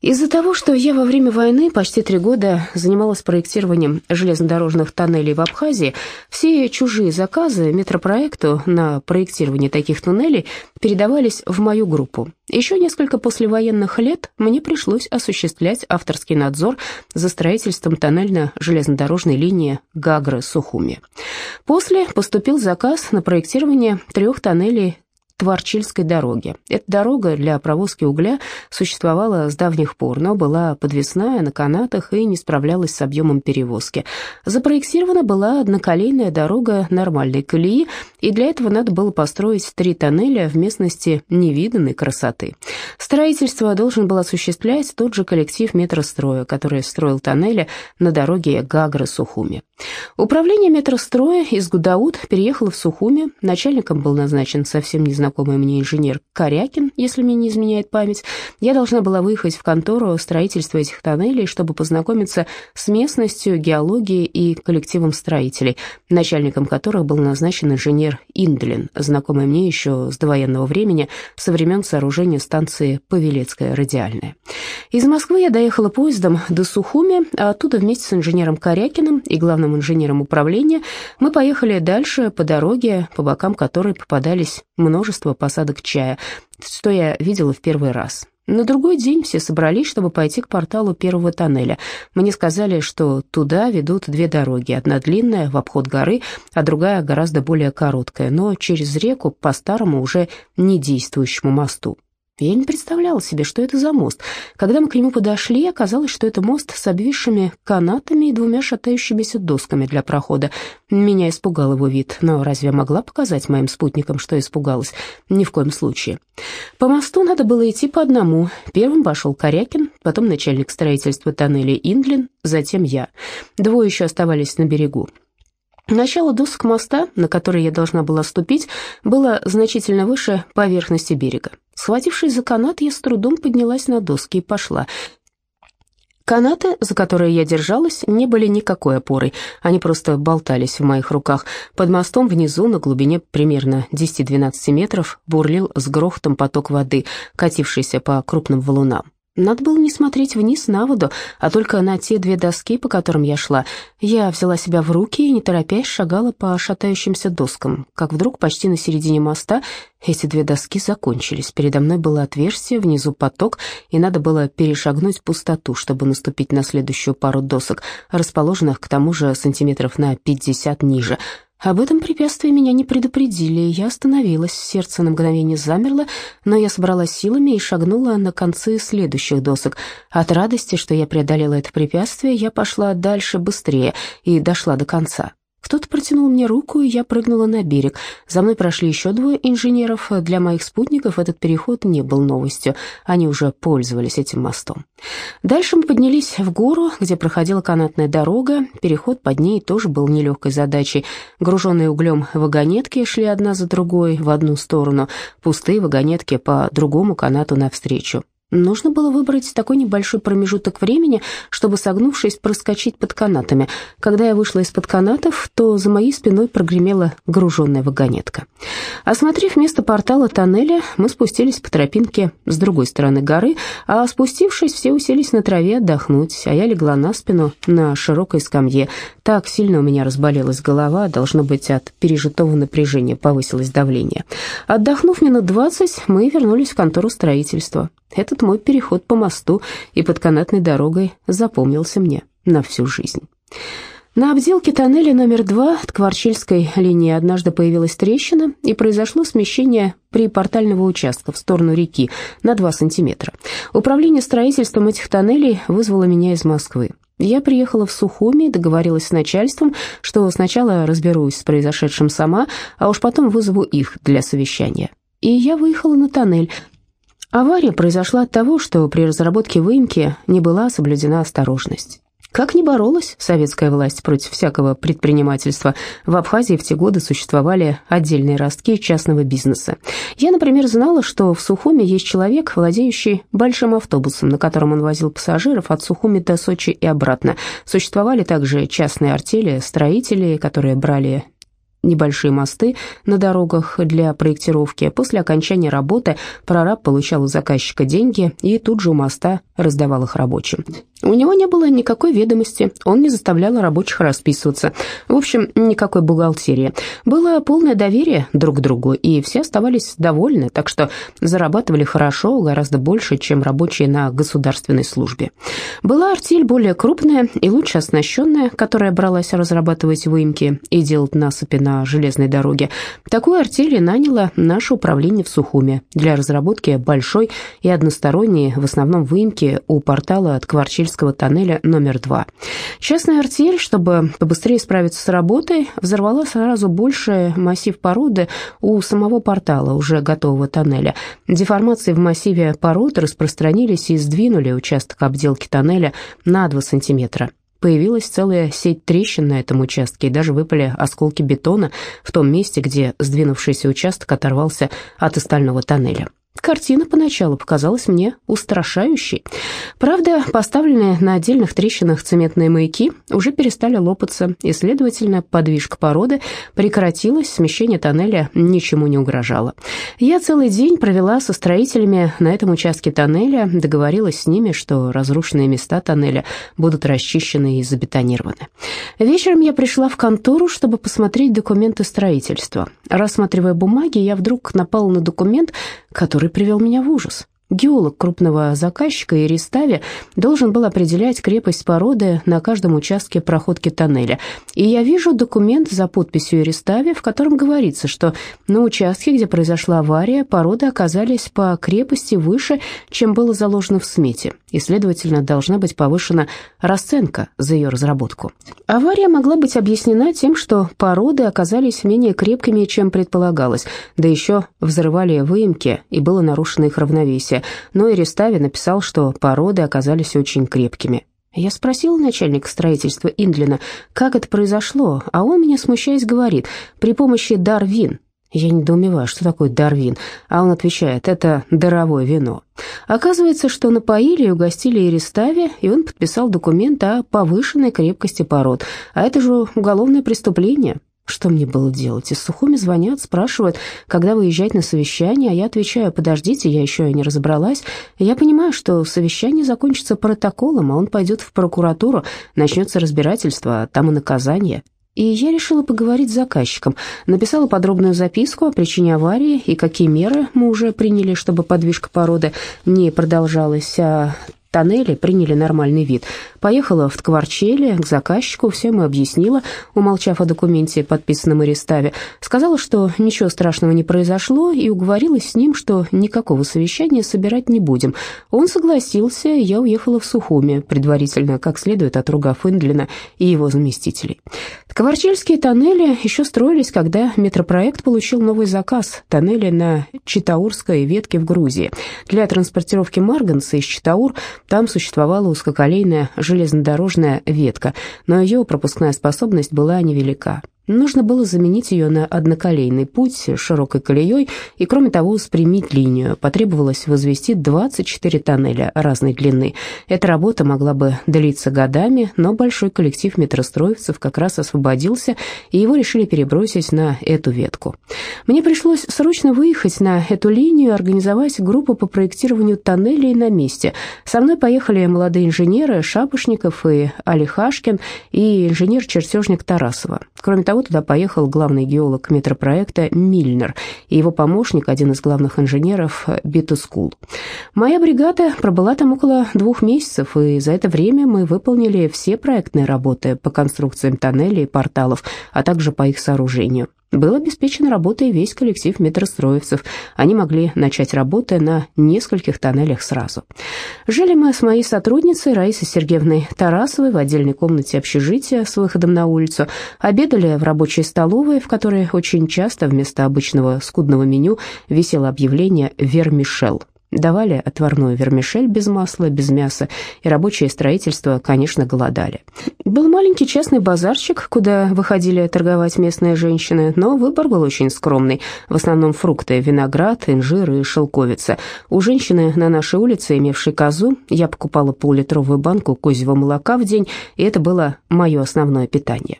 Из-за того, что я во время войны почти три года занималась проектированием железнодорожных тоннелей в Абхазии, все чужие заказы метропроекту на проектирование таких туннелей передавались в мою группу. Еще несколько послевоенных лет мне пришлось осуществлять авторский надзор за строительством тоннельно-железнодорожной линии Гагры-Сухуми. После поступил заказ на проектирование трех тоннелей Творчильской дороги. Эта дорога для провозки угля существовала с давних пор, но была подвесная, на канатах и не справлялась с объемом перевозки. Запроектирована была одноколейная дорога нормальной колеи, и для этого надо было построить три тоннеля в местности невиданной красоты. Строительство должен был осуществлять тот же коллектив метростроя, который строил тоннели на дороге Гагры-Сухуми. Управление метростроя из Гудауд переехало в Сухуми, начальником был назначен совсем незнакомый знакомый мне инженер Корякин, если мне не изменяет память, я должна была выехать в контору строительства этих тоннелей, чтобы познакомиться с местностью, геологией и коллективом строителей, начальником которых был назначен инженер Индлин, знакомый мне еще с довоенного времени, со времен сооружения станции Павелецкая радиальная. Из Москвы я доехала поездом до Сухуми, а оттуда вместе с инженером Корякиным и главным инженером управления мы поехали дальше по дороге, по бокам которой попадались множество посадок чая, что я видела в первый раз. На другой день все собрались, чтобы пойти к порталу первого тоннеля. Мне сказали, что туда ведут две дороги. Одна длинная, в обход горы, а другая гораздо более короткая, но через реку по старому уже не действующему мосту. Я не представляла себе, что это за мост. Когда мы к нему подошли, оказалось, что это мост с обвисшими канатами и двумя шатающимися досками для прохода. Меня испугал его вид, но разве могла показать моим спутникам, что испугалась? Ни в коем случае. По мосту надо было идти по одному. Первым пошел Корякин, потом начальник строительства тоннеля Индлин, затем я. Двое еще оставались на берегу. Начало досок моста, на который я должна была ступить, было значительно выше поверхности берега. Схватившись за канат, я с трудом поднялась на доски и пошла. Канаты, за которые я держалась, не были никакой опорой, они просто болтались в моих руках. Под мостом внизу, на глубине примерно 10-12 метров, бурлил с грохотом поток воды, катившийся по крупным валунам. Надо было не смотреть вниз на воду, а только на те две доски, по которым я шла. Я взяла себя в руки и, не торопясь, шагала по шатающимся доскам, как вдруг почти на середине моста эти две доски закончились. Передо мной было отверстие, внизу поток, и надо было перешагнуть пустоту, чтобы наступить на следующую пару досок, расположенных к тому же сантиметров на пятьдесят ниже — об этом препятствии меня не предупредили, я остановилась, сердце на мгновение замерло, но я собралась силами и шагнула на концы следующих досок. От радости, что я преодолела это препятствие, я пошла дальше быстрее и дошла до конца. Кто-то протянул мне руку, и я прыгнула на берег. За мной прошли еще двое инженеров. Для моих спутников этот переход не был новостью. Они уже пользовались этим мостом. Дальше мы поднялись в гору, где проходила канатная дорога. Переход под ней тоже был нелегкой задачей. Груженные углем вагонетки шли одна за другой в одну сторону, пустые вагонетки по другому канату навстречу. Нужно было выбрать такой небольшой промежуток времени, чтобы, согнувшись, проскочить под канатами. Когда я вышла из-под канатов, то за моей спиной прогремела груженная вагонетка. Осмотрев место портала тоннеля, мы спустились по тропинке с другой стороны горы, а спустившись, все уселись на траве отдохнуть, а я легла на спину на широкой скамье. Так сильно у меня разболелась голова, должно быть, от пережитого напряжения повысилось давление. Отдохнув минут двадцать, мы вернулись в контору строительства. Этот мой переход по мосту и под канатной дорогой запомнился мне на всю жизнь. На обделке тоннеля номер два от Кварчильской линии однажды появилась трещина, и произошло смещение припортального участка в сторону реки на 2 сантиметра. Управление строительством этих тоннелей вызвало меня из Москвы. Я приехала в Сухуми и договорилась с начальством, что сначала разберусь с произошедшим сама, а уж потом вызову их для совещания. И я выехала на тоннель, Авария произошла от того, что при разработке выемки не была соблюдена осторожность. Как ни боролась советская власть против всякого предпринимательства, в Абхазии в те годы существовали отдельные ростки частного бизнеса. Я, например, знала, что в Сухуме есть человек, владеющий большим автобусом, на котором он возил пассажиров от Сухуми до Сочи и обратно. Существовали также частные артели, строители, которые брали небольшие мосты на дорогах для проектировки. После окончания работы прораб получал у заказчика деньги и тут же у моста раздавал их рабочим. У него не было никакой ведомости, он не заставлял рабочих расписываться. В общем, никакой бухгалтерии. Было полное доверие друг к другу, и все оставались довольны, так что зарабатывали хорошо, гораздо больше, чем рабочие на государственной службе. Была артель более крупная и лучше оснащенная, которая бралась разрабатывать выемки и делать насыпи на железной дороге. Такую артель наняла наше управление в Сухуме для разработки большой и односторонней, в основном выемки у портала от Кварчель Архангельского тоннеля номер 2. Частная артель, чтобы побыстрее справиться с работой, взорвала сразу больший массив породы у самого портала, уже готового тоннеля. Деформации в массиве породы распространились и сдвинули участок обделки тоннеля на 2 сантиметра. Появилась целая сеть трещин на этом участке, и даже выпали осколки бетона в том месте, где сдвинувшийся участок оторвался от остального тоннеля. Картина поначалу показалась мне устрашающей. Правда, поставленные на отдельных трещинах цементные маяки уже перестали лопаться, и, следовательно, подвижка породы прекратилась, смещение тоннеля ничему не угрожало. Я целый день провела со строителями на этом участке тоннеля, договорилась с ними, что разрушенные места тоннеля будут расчищены и забетонированы. Вечером я пришла в контору, чтобы посмотреть документы строительства. Рассматривая бумаги, я вдруг напала на документ, который привел меня в ужас. Геолог крупного заказчика Иристави должен был определять крепость породы на каждом участке проходки тоннеля. И я вижу документ за подписью Иристави, в котором говорится, что на участке, где произошла авария, породы оказались по крепости выше, чем было заложено в смете, и, следовательно, должна быть повышена расценка за ее разработку. Авария могла быть объяснена тем, что породы оказались менее крепкими, чем предполагалось, да еще взрывали выемки, и было нарушено их равновесие но и Рестави написал, что породы оказались очень крепкими. Я спросила начальника строительства Индлина, как это произошло, а он меня, смущаясь, говорит, при помощи Дарвин. Я недоумеваю, что такое Дарвин, а он отвечает, это даровое вино. Оказывается, что напоили и угостили Иристави, и он подписал документ о повышенной крепкости пород, а это же уголовное преступление. Что мне было делать? Из Сухуми звонят, спрашивают, когда выезжать на совещание, а я отвечаю, подождите, я еще не разобралась. я понимаю, что совещание закончится протоколом, а он пойдет в прокуратуру, начнется разбирательство, а там и наказание. И я решила поговорить с заказчиком. Написала подробную записку о причине аварии и какие меры мы уже приняли, чтобы подвижка породы не продолжалась, а тоннели приняли нормальный вид. Поехала в Ткварчеле к заказчику, все ему объяснила, умолчав о документе, подписанном Ириставе. Сказала, что ничего страшного не произошло, и уговорилась с ним, что никакого совещания собирать не будем. Он согласился, я уехала в Сухуми, предварительно, как следует, отругав Индлина и его заместителей. Ткварчельские тоннели еще строились, когда метропроект получил новый заказ – тоннели на Читаурской ветке в Грузии. Для транспортировки марганца из Читаур там существовала узкоколейная железнодорожная ветка, но ее пропускная способность была невелика. Нужно было заменить ее на одноколейный путь с широкой колеей и, кроме того, спрямить линию. Потребовалось возвести 24 тоннеля разной длины. Эта работа могла бы длиться годами, но большой коллектив метростроевцев как раз освободился, и его решили перебросить на эту ветку. Мне пришлось срочно выехать на эту линию и организовать группу по проектированию тоннелей на месте. Со мной поехали молодые инженеры Шапошников и Алихашкин и инженер-чертежник Тарасова. Кроме того, туда поехал главный геолог метропроекта Мильнер и его помощник, один из главных инженеров Битускул. Моя бригада пробыла там около двух месяцев, и за это время мы выполнили все проектные работы по конструкциям тоннелей и порталов, а также по их сооружению. Был обеспечен работой весь коллектив метростроевцев. Они могли начать работы на нескольких тоннелях сразу. Жили мы с моей сотрудницей Раисой Сергеевной Тарасовой в отдельной комнате общежития с выходом на улицу. Обедали в рабочей столовой, в которой очень часто вместо обычного скудного меню висело объявление «Вермишел». Давали отварную вермишель без масла, без мяса, и рабочее строительство, конечно, голодали. Был маленький частный базарчик, куда выходили торговать местные женщины, но выбор был очень скромный. В основном фрукты, виноград, инжир и шелковица. У женщины на нашей улице, имевшей козу, я покупала поллитровую банку козьего молока в день, и это было мое основное питание.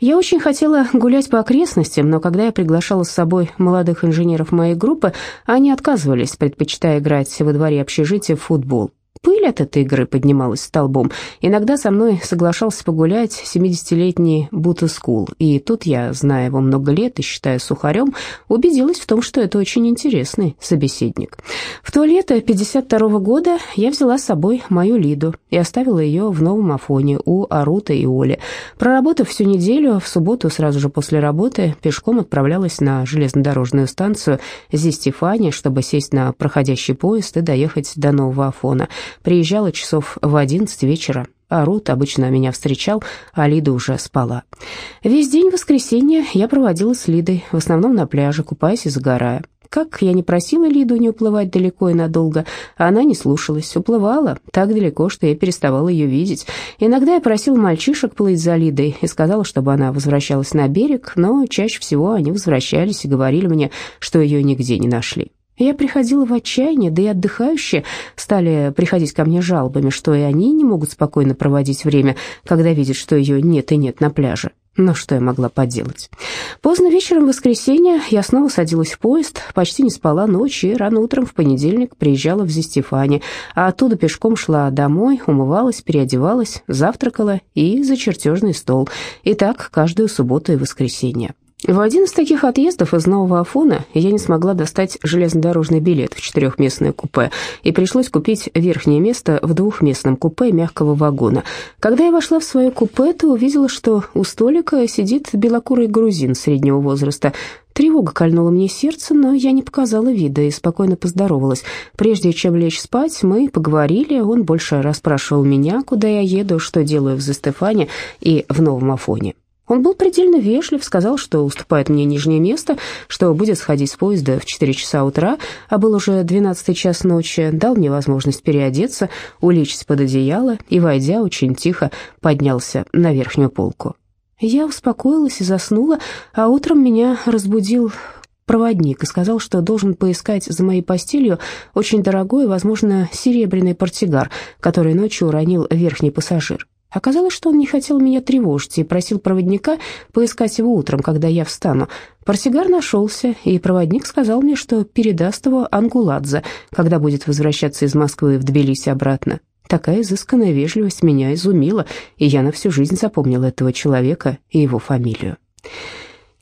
Я очень хотела гулять по окрестностям, но когда я приглашала с собой молодых инженеров моей группы, они отказывались, предпочитая играть во дворе общежития в футбол. Пыль от этой игры поднималась столбом. Иногда со мной соглашался погулять 70-летний Бутаскул, и тут я, зная его много лет и считая сухарем, убедилась в том, что это очень интересный собеседник. В то лето 52 -го года я взяла с собой мою Лиду и оставила ее в Новом Афоне у Арута и Оли. Проработав всю неделю, в субботу сразу же после работы пешком отправлялась на железнодорожную станцию Зистифани, чтобы сесть на проходящий поезд и доехать до Нового Афона – Приезжала часов в одиннадцать вечера, а Рут обычно меня встречал, а Лида уже спала. Весь день воскресенья я проводила с Лидой, в основном на пляже, купаясь и загорая. Как я не просила Лиду не уплывать далеко и надолго, она не слушалась, уплывала так далеко, что я переставала ее видеть. Иногда я просила мальчишек плыть за Лидой и сказала, чтобы она возвращалась на берег, но чаще всего они возвращались и говорили мне, что ее нигде не нашли. Я приходила в отчаяние, да и отдыхающие стали приходить ко мне жалобами, что и они не могут спокойно проводить время, когда видят, что ее нет и нет на пляже. Но что я могла поделать? Поздно вечером в воскресенье я снова садилась в поезд, почти не спала ночь и рано утром в понедельник приезжала в Зестифане, а оттуда пешком шла домой, умывалась, переодевалась, завтракала и за чертежный стол. И так каждую субботу и воскресенье. В один из таких отъездов из Нового Афона я не смогла достать железнодорожный билет в четырехместное купе, и пришлось купить верхнее место в двухместном купе мягкого вагона. Когда я вошла в свое купе, то увидела, что у столика сидит белокурый грузин среднего возраста. Тревога кольнула мне сердце, но я не показала вида и спокойно поздоровалась. Прежде чем лечь спать, мы поговорили, он больше расспрашивал меня, куда я еду, что делаю в Застефане и в Новом Афоне. Он был предельно вежлив, сказал, что уступает мне нижнее место, что будет сходить с поезда в 4 часа утра, а был уже 12 час ночи, дал мне возможность переодеться, улечься под одеяло и, войдя, очень тихо поднялся на верхнюю полку. Я успокоилась и заснула, а утром меня разбудил проводник и сказал, что должен поискать за моей постелью очень дорогой, возможно, серебряный портсигар, который ночью уронил верхний пассажир. Оказалось, что он не хотел меня тревожить и просил проводника поискать его утром, когда я встану. Портсигар нашелся, и проводник сказал мне, что передаст его Ангуладзе, когда будет возвращаться из Москвы в Тбилиси обратно. Такая изысканная вежливость меня изумила, и я на всю жизнь запомнила этого человека и его фамилию.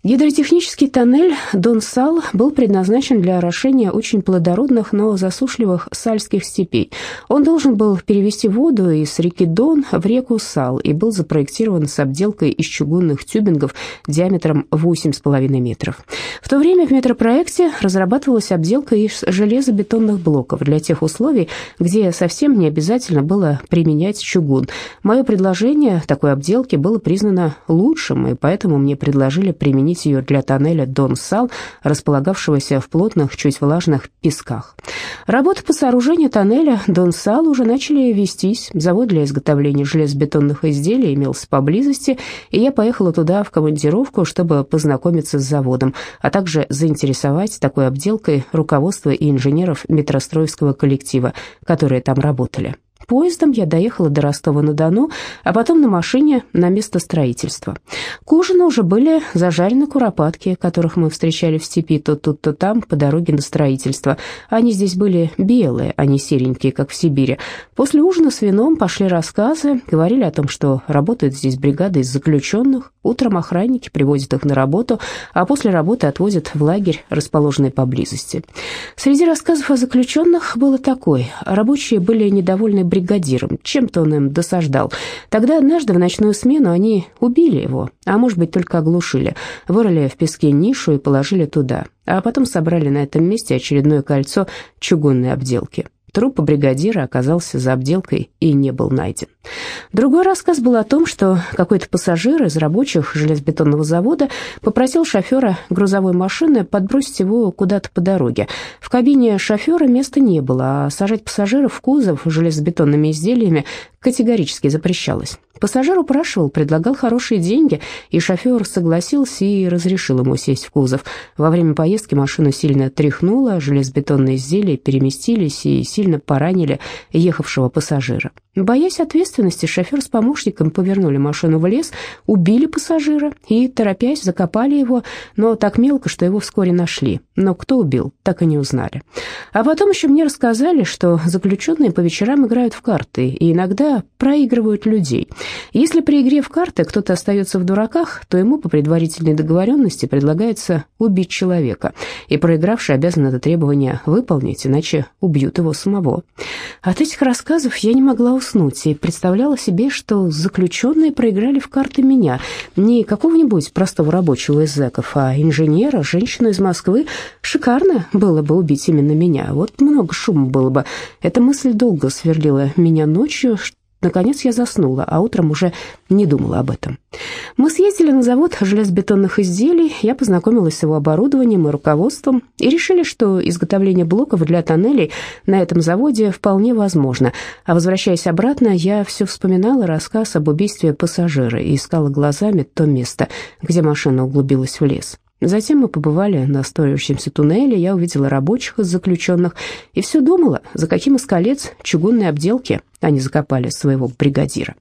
Гидротехнический тоннель Дон-Сал был предназначен для орошения очень плодородных, но засушливых сальских степей. Он должен был перевести воду из реки Дон в реку Сал и был запроектирован с обделкой из чугунных тюбингов диаметром 8,5 метров. В то время в метропроекте разрабатывалась обделка из железобетонных блоков для тех условий, где совсем не обязательно было применять чугун. Мое предложение такой обделки было признано лучшим, и поэтому мне предложили применить применить ее для тоннеля Дон-Сал, располагавшегося в плотных, чуть влажных песках. Работы по сооружению тоннеля Дон-Сал уже начали вестись. Завод для изготовления железобетонных изделий имелся поблизости, и я поехала туда в командировку, чтобы познакомиться с заводом, а также заинтересовать такой обделкой руководство и инженеров метростроевского коллектива, которые там работали. Поездом я доехала до Ростова-на-Дону, а потом на машине на место строительства. К ужину уже были зажарены куропатки, которых мы встречали в степи то тут, то там по дороге на строительство. Они здесь были белые, а не серенькие, как в Сибири. После ужина с вином пошли рассказы, говорили о том, что работают здесь бригады из заключенных, утром охранники привозят их на работу, а после работы отвозят в лагерь, расположенный поблизости. Среди рассказов о заключенных было такое. Рабочие были недовольны бригадиром, чем-то он им досаждал. Тогда однажды в ночную смену они убили его, а может быть только оглушили, вырыли в песке нишу и положили туда, а потом собрали на этом месте очередное кольцо чугунной обделки. Труп бригадира оказался за обделкой и не был найден. Другой рассказ был о том, что какой-то пассажир из рабочих железобетонного завода попросил шофера грузовой машины подбросить его куда-то по дороге. В кабине шофера места не было, а сажать пассажиров в кузов железобетонными изделиями категорически запрещалось. Пассажир упрашивал, предлагал хорошие деньги, и шофер согласился и разрешил ему сесть в кузов. Во время поездки машину сильно тряхнуло, железобетонные изделия переместились и сильно поранили ехавшего пассажира. Боясь ответственности, шофер с помощником повернули машину в лес, убили пассажира и, торопясь, закопали его, но так мелко, что его вскоре нашли. Но кто убил, так и не узнали. А потом еще мне рассказали, что заключенные по вечерам играют в карты и иногда проигрывают людей. Если при игре в карты кто-то остается в дураках, то ему по предварительной договоренности предлагается убить человека, и проигравший обязан это требование выполнить, иначе убьют его самого. От этих рассказов я не могла уснуть и представляла себе, что заключенные проиграли в карты меня, не какого-нибудь простого рабочего из зэков, а инженера, женщину из Москвы. Шикарно было бы убить именно меня, вот много шума было бы. Эта мысль долго сверлила меня ночью, Наконец я заснула, а утром уже не думала об этом. Мы съездили на завод железобетонных изделий, я познакомилась с его оборудованием и руководством и решили, что изготовление блоков для тоннелей на этом заводе вполне возможно. А возвращаясь обратно, я все вспоминала рассказ об убийстве пассажира и искала глазами то место, где машина углубилась в лес. Затем мы побывали на строящемся туннеле, я увидела рабочих из заключенных и все думала, за каким из колец чугунной обделки они закопали своего бригадира.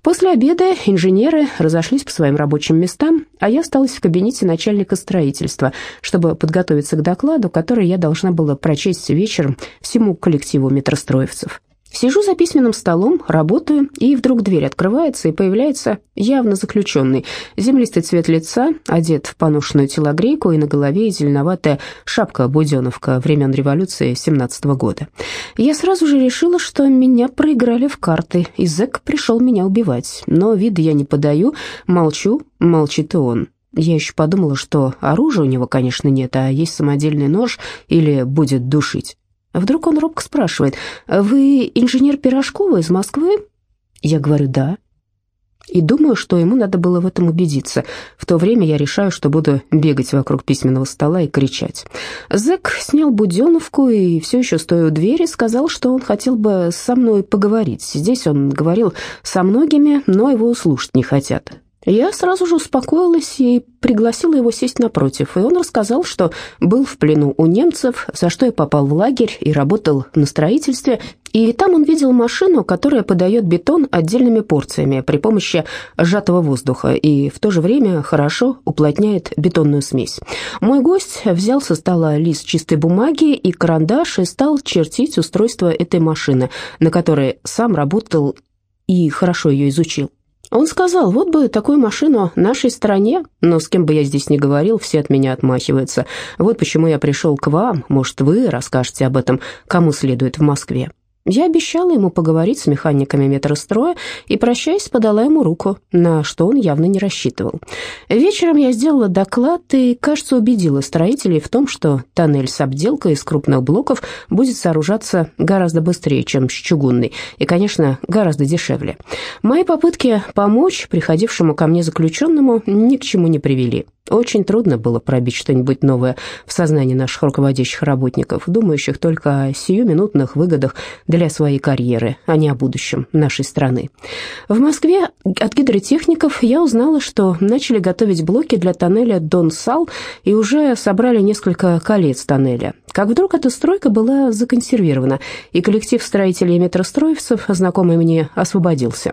После обеда инженеры разошлись по своим рабочим местам, а я осталась в кабинете начальника строительства, чтобы подготовиться к докладу, который я должна была прочесть вечером всему коллективу метростроевцев. Сижу за письменным столом, работаю, и вдруг дверь открывается, и появляется явно заключенный. Землистый цвет лица, одет в поношенную телогрейку, и на голове зеленоватая шапка-буденовка времен революции 17 -го года. Я сразу же решила, что меня проиграли в карты, и зэк пришел меня убивать. Но вида я не подаю, молчу, молчит и он. Я еще подумала, что оружия у него, конечно, нет, а есть самодельный нож или будет душить. Вдруг он робко спрашивает, «Вы инженер Пирожкова из Москвы?» Я говорю «да». И думаю, что ему надо было в этом убедиться. В то время я решаю, что буду бегать вокруг письменного стола и кричать. Зэк снял буденовку и все еще стоя у двери сказал, что он хотел бы со мной поговорить. Здесь он говорил со многими, но его слушать не хотят. Я сразу же успокоилась и пригласила его сесть напротив, и он рассказал, что был в плену у немцев, за что я попал в лагерь и работал на строительстве, и там он видел машину, которая подает бетон отдельными порциями при помощи сжатого воздуха и в то же время хорошо уплотняет бетонную смесь. Мой гость взял со стола лист чистой бумаги и карандаш и стал чертить устройство этой машины, на которой сам работал и хорошо ее изучил. Он сказал, вот бы такую машину нашей стране, но с кем бы я здесь ни говорил, все от меня отмахиваются. Вот почему я пришел к вам, может, вы расскажете об этом, кому следует в Москве. Я обещала ему поговорить с механиками метростроя и, прощаясь, подала ему руку, на что он явно не рассчитывал. Вечером я сделала доклад и, кажется, убедила строителей в том, что тоннель с обделкой из крупных блоков будет сооружаться гораздо быстрее, чем с чугунной, и, конечно, гораздо дешевле. Мои попытки помочь приходившему ко мне заключенному ни к чему не привели. Очень трудно было пробить что-нибудь новое в сознании наших руководящих работников, думающих только о сиюминутных выгодах для своей карьеры, а не о будущем нашей страны. В Москве от гидротехников я узнала, что начали готовить блоки для тоннеля Дон-Сал и уже собрали несколько колец тоннеля. Как вдруг эта стройка была законсервирована, и коллектив строителей и метростроевцев, знакомый мне, освободился.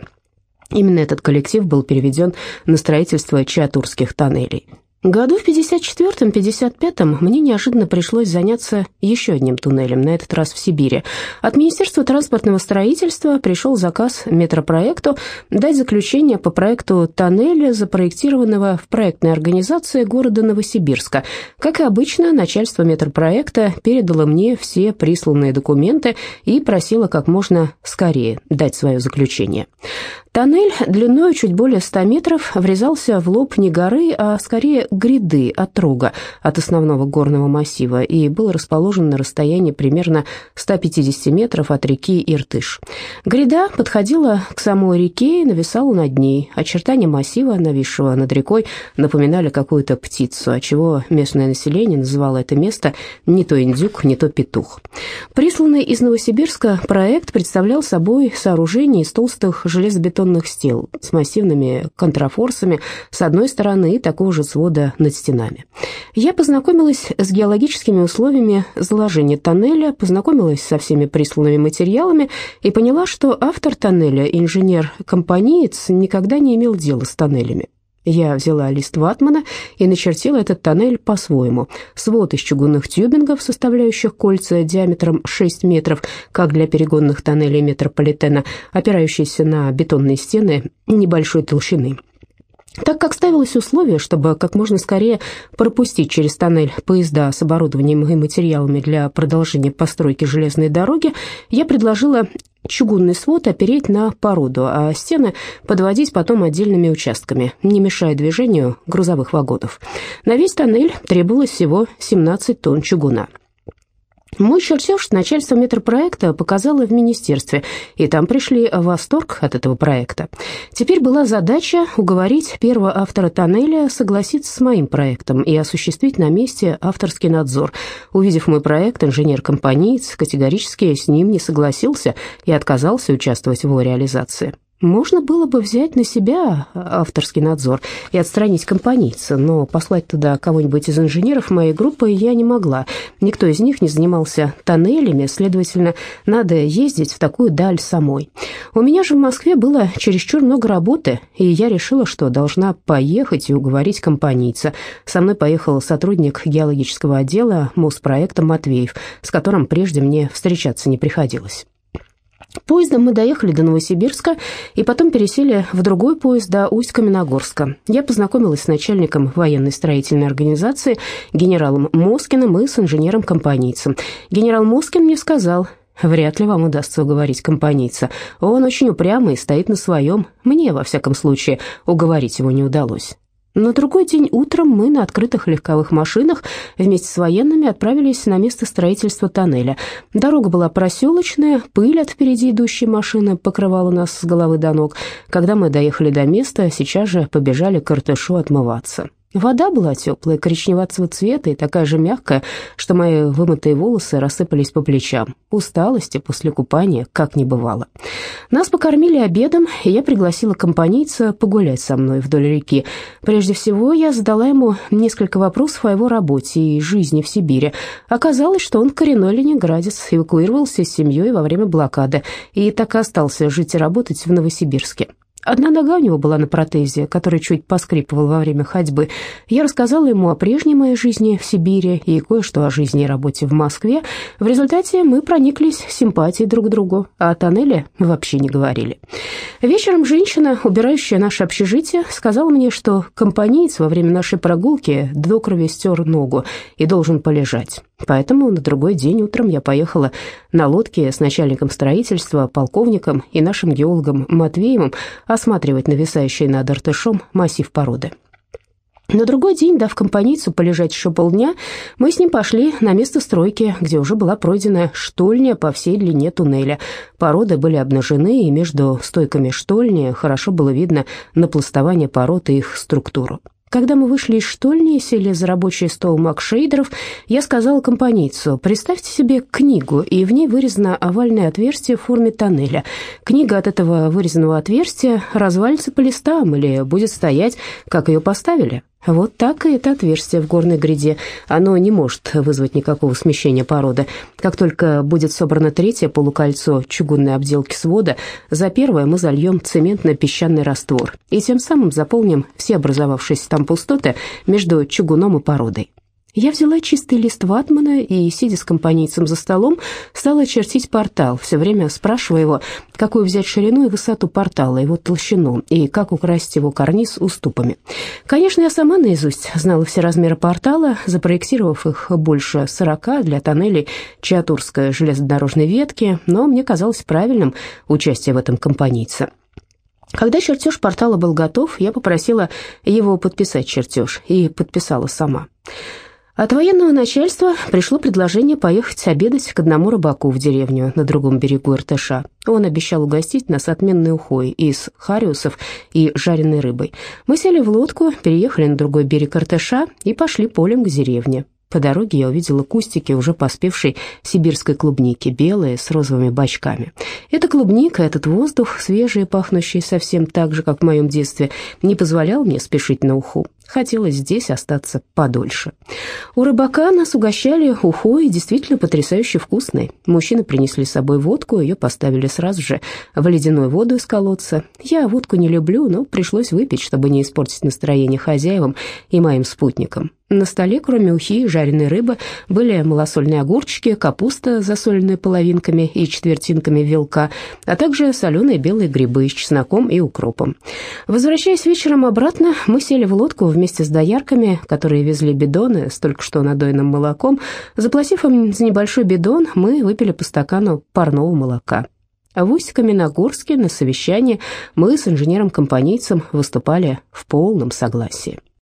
Именно этот коллектив был переведен на строительство чатурских тоннелей. Году в 54-55 мне неожиданно пришлось заняться еще одним туннелем, на этот раз в Сибири. От Министерства транспортного строительства пришел заказ метропроекту дать заключение по проекту тоннеля, запроектированного в проектной организации города Новосибирска. Как и обычно, начальство метропроекта передало мне все присланные документы и просило как можно скорее дать свое заключение. Тоннель длиной чуть более 100 метров врезался в лоб не горы, а скорее гряды от рога от основного горного массива и был расположен на расстоянии примерно 150 метров от реки Иртыш. Гряда подходила к самой реке и нависала над ней. Очертания массива, нависшего над рекой, напоминали какую-то птицу, отчего местное население называло это место не то индюк, не то петух. Присланный из Новосибирска проект представлял собой сооружение из толстых железобетонных стел с массивными контрафорсами с одной стороны и такого же свода над стенами. Я познакомилась с геологическими условиями заложения тоннеля, познакомилась со всеми присланными материалами и поняла, что автор тоннеля, инженер-компаниец, никогда не имел дела с тоннелями. Я взяла лист ватмана и начертила этот тоннель по-своему. Свод из чугунных тюбингов, составляющих кольца диаметром 6 метров, как для перегонных тоннелей метрополитена, опирающиеся на бетонные стены небольшой толщины. Так как ставилось условие, чтобы как можно скорее пропустить через тоннель поезда с оборудованием и материалами для продолжения постройки железной дороги, я предложила чугунный свод опереть на породу, а стены подводить потом отдельными участками, не мешая движению грузовых вагонов. На весь тоннель требовалось всего 17 тонн чугуна. Мой чертеж начальство метропроекта показало в министерстве, и там пришли в восторг от этого проекта. Теперь была задача уговорить первого автора тоннеля согласиться с моим проектом и осуществить на месте авторский надзор. Увидев мой проект, инженер-компаниец категорически с ним не согласился и отказался участвовать в его реализации. Можно было бы взять на себя авторский надзор и отстранить компанийца, но послать туда кого-нибудь из инженеров моей группы я не могла. Никто из них не занимался тоннелями, следовательно, надо ездить в такую даль самой. У меня же в Москве было чересчур много работы, и я решила, что должна поехать и уговорить компанийца. Со мной поехал сотрудник геологического отдела Моспроекта Матвеев, с которым прежде мне встречаться не приходилось. Поездом мы доехали до Новосибирска и потом пересели в другой поезд до Усть-Каменогорска. Я познакомилась с начальником военной строительной организации генералом Москиным и с инженером-компанийцем. Генерал Москин мне сказал, Вряд ли вам удастся уговорить компанийца. Он очень упрямый стоит на своем. Мне, во всяком случае, уговорить его не удалось. На другой день утром мы на открытых легковых машинах вместе с военными отправились на место строительства тоннеля. Дорога была проселочная, пыль от впереди идущей машины покрывала нас с головы до ног. Когда мы доехали до места, сейчас же побежали к Иртышу отмываться. Вода была теплая, коричневатого цвета и такая же мягкая, что мои вымытые волосы рассыпались по плечам. Усталости после купания как не бывало. Нас покормили обедом, и я пригласила компанийца погулять со мной вдоль реки. Прежде всего, я задала ему несколько вопросов о его работе и жизни в Сибири. Оказалось, что он коренной ленинградец, эвакуировался с семьей во время блокады и так и остался жить и работать в Новосибирске. Одна нога у него была на протезе, который чуть поскрипывал во время ходьбы. Я рассказала ему о прежней моей жизни в Сибири и кое-что о жизни и работе в Москве. В результате мы прониклись симпатией друг к другу, а о тоннеле вообще не говорили. Вечером женщина, убирающая наше общежитие, сказала мне, что компаниец во время нашей прогулки до крови стер ногу и должен полежать. Поэтому на другой день утром я поехала на лодке с начальником строительства, полковником и нашим геологом Матвеевым осматривать нависающий над Артышом массив породы. На другой день, дав компанийцу полежать еще полдня, мы с ним пошли на место стройки, где уже была пройдена штольня по всей длине туннеля. Породы были обнажены, и между стойками штольни хорошо было видно напластование пород и их структуру. Когда мы вышли из штольни и сели за рабочий стол Макшейдеров, я сказала компанийцу, представьте себе книгу, и в ней вырезано овальное отверстие в форме тоннеля. Книга от этого вырезанного отверстия развалится по листам или будет стоять, как ее поставили. Вот так и это отверстие в горной гряде. Оно не может вызвать никакого смещения породы. Как только будет собрано третье полукольцо чугунной обделки свода, за первое мы зальем цементно-песчаный раствор и тем самым заполним все образовавшиеся там пустоты между чугуном и породой. Я взяла чистый лист ватмана и, сидя с компанийцем за столом, стала чертить портал, все время спрашивая его, какую взять ширину и высоту портала, его толщину, и как украсить его карниз уступами. Конечно, я сама наизусть знала все размеры портала, запроектировав их больше сорока для тоннелей Чатурской железнодорожной ветки, но мне казалось правильным участие в этом компанийца. Когда чертеж портала был готов, я попросила его подписать чертеж и подписала сама. От военного начальства пришло предложение поехать обедать к одному рыбаку в деревню на другом берегу Иртыша. Он обещал угостить нас отменной ухой из хариусов и жареной рыбой. Мы сели в лодку, переехали на другой берег Иртыша и пошли полем к деревне. По дороге я увидела кустики уже поспевшей сибирской клубники, белые, с розовыми бочками. Эта клубника, этот воздух, свежий, пахнущий совсем так же, как в моем детстве, не позволял мне спешить на уху. Хотелось здесь остаться подольше. У рыбака нас угощали ухой, действительно потрясающе вкусной. Мужчины принесли с собой водку, ее поставили сразу же в ледяную воду из колодца. Я водку не люблю, но пришлось выпить, чтобы не испортить настроение хозяевам и моим спутникам. На столе, кроме ухи и жареной рыбы, были малосольные огурчики, капуста, засоленная половинками и четвертинками вилка, а также соленые белые грибы с чесноком и укропом. Возвращаясь вечером обратно, мы сели в лодку вместе с доярками, которые везли бидоны с только что надойным молоком. Заплатив им за небольшой бидон, мы выпили по стакану парного молока. В Усть-Каменогорске на совещании мы с инженером-компанийцем выступали в полном согласии.